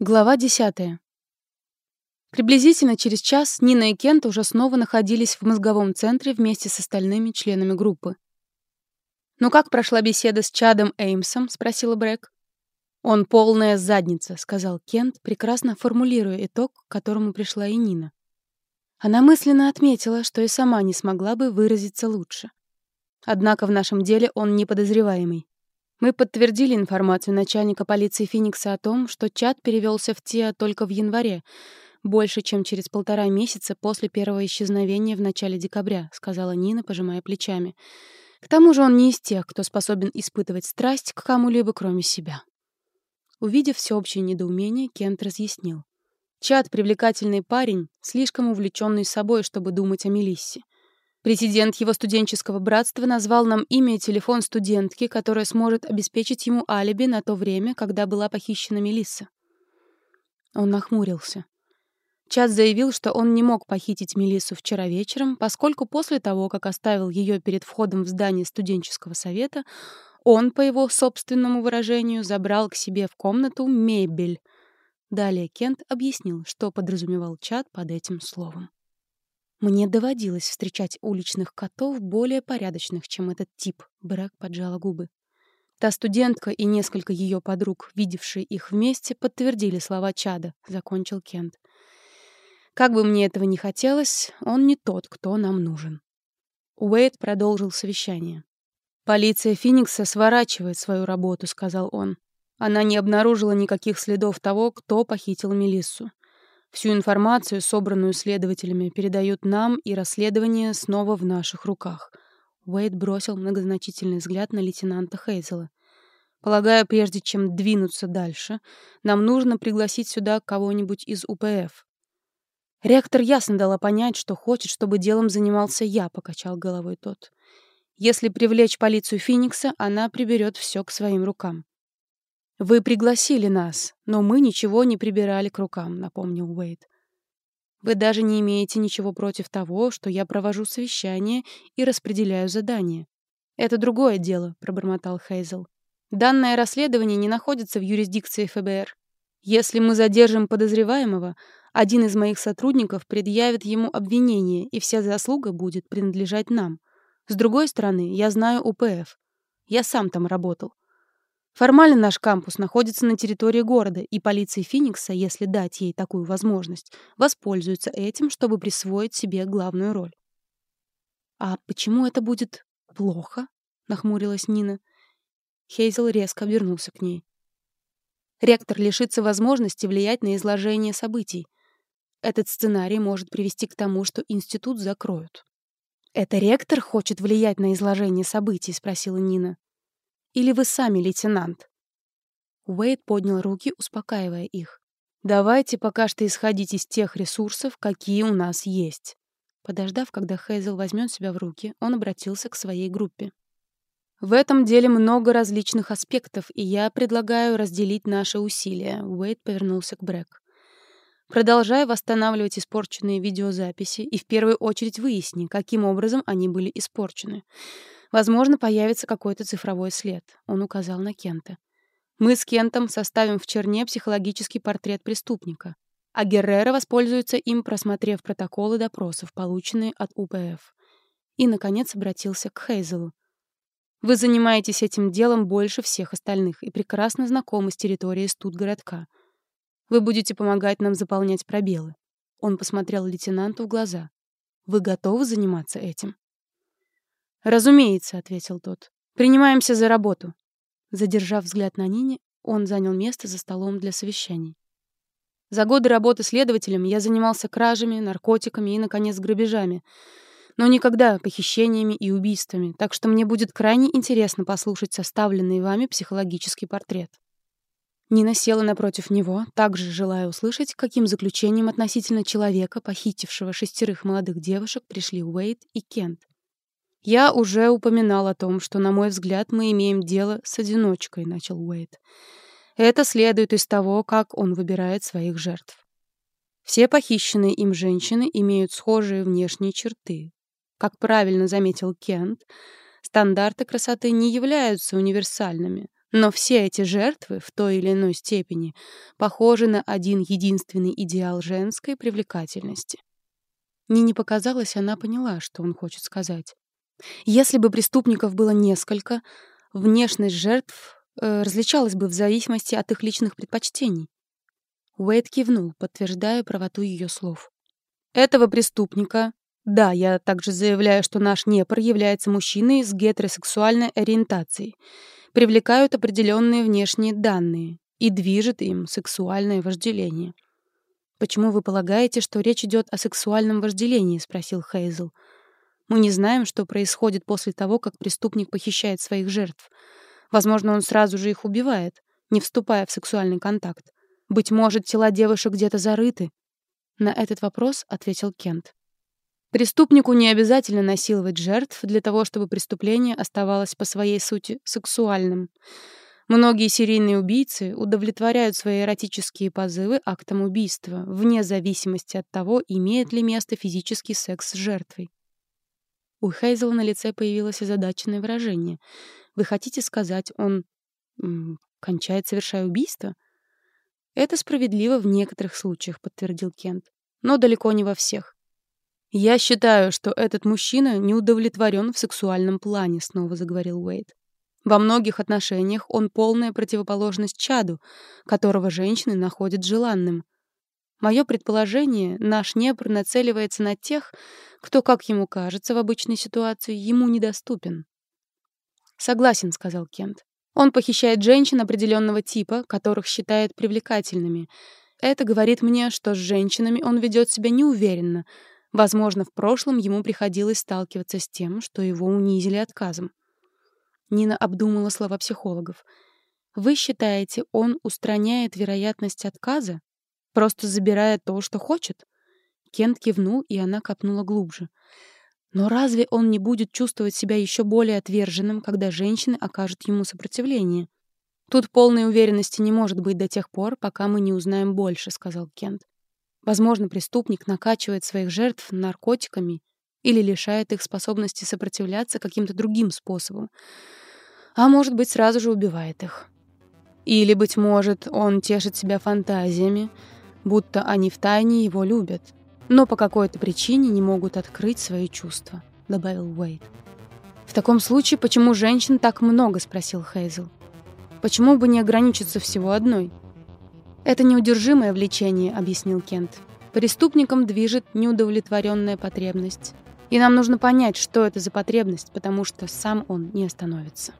Глава 10. Приблизительно через час Нина и Кент уже снова находились в мозговом центре вместе с остальными членами группы. «Ну как прошла беседа с Чадом Эймсом?» — спросила Брэк. «Он полная задница», — сказал Кент, прекрасно формулируя итог, к которому пришла и Нина. Она мысленно отметила, что и сама не смогла бы выразиться лучше. Однако в нашем деле он неподозреваемый. Мы подтвердили информацию начальника полиции Феникса о том, что чат перевелся в ТИА только в январе, больше, чем через полтора месяца после первого исчезновения в начале декабря, сказала Нина, пожимая плечами. К тому же он не из тех, кто способен испытывать страсть к кому-либо, кроме себя. Увидев всеобщее недоумение, Кент разъяснил. Чат — привлекательный парень, слишком увлеченный собой, чтобы думать о Мелиссе. Президент его студенческого братства назвал нам имя и телефон студентки, которая сможет обеспечить ему алиби на то время, когда была похищена Мелисса. Он нахмурился. Чат заявил, что он не мог похитить Мелиссу вчера вечером, поскольку после того, как оставил ее перед входом в здание студенческого совета, он, по его собственному выражению, забрал к себе в комнату мебель. Далее Кент объяснил, что подразумевал Чат под этим словом. Мне доводилось встречать уличных котов более порядочных, чем этот тип. Брэк поджала губы. Та студентка и несколько ее подруг, видевшие их вместе, подтвердили слова Чада, закончил Кент. Как бы мне этого не хотелось, он не тот, кто нам нужен. Уэйд продолжил совещание. «Полиция Феникса сворачивает свою работу», — сказал он. Она не обнаружила никаких следов того, кто похитил Мелиссу. Всю информацию, собранную следователями, передают нам, и расследование снова в наших руках. Уэйд бросил многозначительный взгляд на лейтенанта Хейзела. Полагаю, прежде чем двинуться дальше, нам нужно пригласить сюда кого-нибудь из УПФ. Ректор ясно дала понять, что хочет, чтобы делом занимался я, покачал головой тот. Если привлечь полицию Феникса, она приберет все к своим рукам. «Вы пригласили нас, но мы ничего не прибирали к рукам», — напомнил Уэйд. «Вы даже не имеете ничего против того, что я провожу совещание и распределяю задания. Это другое дело», — пробормотал Хейзел. «Данное расследование не находится в юрисдикции ФБР. Если мы задержим подозреваемого, один из моих сотрудников предъявит ему обвинение, и вся заслуга будет принадлежать нам. С другой стороны, я знаю УПФ. Я сам там работал. Формально наш кампус находится на территории города, и полиция Феникса, если дать ей такую возможность, воспользуется этим, чтобы присвоить себе главную роль. «А почему это будет плохо?» — нахмурилась Нина. Хейзел резко обернулся к ней. Ректор лишится возможности влиять на изложение событий. Этот сценарий может привести к тому, что институт закроют. «Это ректор хочет влиять на изложение событий?» — спросила Нина. Или вы сами, лейтенант?» Уэйд поднял руки, успокаивая их. «Давайте пока что исходить из тех ресурсов, какие у нас есть». Подождав, когда Хейзел возьмет себя в руки, он обратился к своей группе. «В этом деле много различных аспектов, и я предлагаю разделить наши усилия», — Уэйд повернулся к Брэк. «Продолжай восстанавливать испорченные видеозаписи и в первую очередь выясни, каким образом они были испорчены. Возможно, появится какой-то цифровой след. Он указал на Кента. Мы с Кентом составим в черне психологический портрет преступника, а Геррера воспользуется им, просмотрев протоколы допросов, полученные от УПФ. И, наконец, обратился к Хейзелу. Вы занимаетесь этим делом больше всех остальных и прекрасно знакомы с территорией студгородка. Вы будете помогать нам заполнять пробелы. Он посмотрел лейтенанту в глаза. Вы готовы заниматься этим? «Разумеется», — ответил тот. «Принимаемся за работу». Задержав взгляд на Нине, он занял место за столом для совещаний. За годы работы следователем я занимался кражами, наркотиками и, наконец, грабежами, но никогда похищениями и убийствами, так что мне будет крайне интересно послушать составленный вами психологический портрет. Нина села напротив него, также желая услышать, каким заключением относительно человека, похитившего шестерых молодых девушек, пришли Уэйд и Кент. «Я уже упоминал о том, что, на мой взгляд, мы имеем дело с одиночкой», — начал Уэйд. «Это следует из того, как он выбирает своих жертв. Все похищенные им женщины имеют схожие внешние черты. Как правильно заметил Кент, стандарты красоты не являются универсальными, Но все эти жертвы в той или иной степени похожи на один единственный идеал женской привлекательности. Нине показалось, она поняла, что он хочет сказать. Если бы преступников было несколько, внешность жертв э, различалась бы в зависимости от их личных предпочтений. Уэйд кивнул, подтверждая правоту ее слов. Этого преступника да, я также заявляю, что наш Днепр является мужчиной с гетеросексуальной ориентацией. Привлекают определенные внешние данные и движет им сексуальное вожделение. «Почему вы полагаете, что речь идет о сексуальном вожделении?» — спросил Хейзел. «Мы не знаем, что происходит после того, как преступник похищает своих жертв. Возможно, он сразу же их убивает, не вступая в сексуальный контакт. Быть может, тела девушек где-то зарыты?» На этот вопрос ответил Кент. Преступнику не обязательно насиловать жертв для того, чтобы преступление оставалось по своей сути сексуальным. Многие серийные убийцы удовлетворяют свои эротические позывы актом убийства, вне зависимости от того, имеет ли место физический секс с жертвой. У Хейзела на лице появилось озадаченное выражение. «Вы хотите сказать, он кончает, совершая убийство?» «Это справедливо в некоторых случаях», — подтвердил Кент. «Но далеко не во всех. «Я считаю, что этот мужчина не удовлетворен в сексуальном плане», — снова заговорил Уэйд. «Во многих отношениях он полная противоположность чаду, которого женщины находят желанным. Мое предположение, наш Днепр нацеливается на тех, кто, как ему кажется, в обычной ситуации ему недоступен». «Согласен», — сказал Кент. «Он похищает женщин определенного типа, которых считает привлекательными. Это говорит мне, что с женщинами он ведет себя неуверенно, Возможно, в прошлом ему приходилось сталкиваться с тем, что его унизили отказом. Нина обдумала слова психологов. «Вы считаете, он устраняет вероятность отказа, просто забирая то, что хочет?» Кент кивнул, и она копнула глубже. «Но разве он не будет чувствовать себя еще более отверженным, когда женщины окажут ему сопротивление?» «Тут полной уверенности не может быть до тех пор, пока мы не узнаем больше», — сказал Кент. Возможно, преступник накачивает своих жертв наркотиками или лишает их способности сопротивляться каким-то другим способом. А может быть, сразу же убивает их. Или, быть может, он тешит себя фантазиями, будто они втайне его любят, но по какой-то причине не могут открыть свои чувства, добавил Уэйд. В таком случае, почему женщин так много, спросил Хейзел. Почему бы не ограничиться всего одной? «Это неудержимое влечение», — объяснил Кент. «Преступником движет неудовлетворенная потребность. И нам нужно понять, что это за потребность, потому что сам он не остановится».